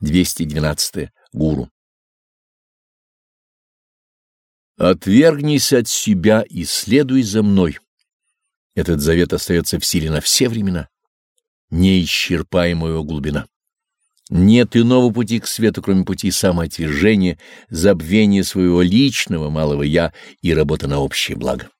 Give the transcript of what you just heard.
212. Гуру. Отвергнись от себя и следуй за мной. Этот завет остается в силе на все времена. Неисчерпаемая глубина. Нет иного пути к свету, кроме пути самоотвержения, забвения своего личного малого «я» и работы на общее благо.